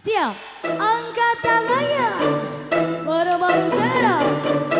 Siap, angkat tangannya, para manusia.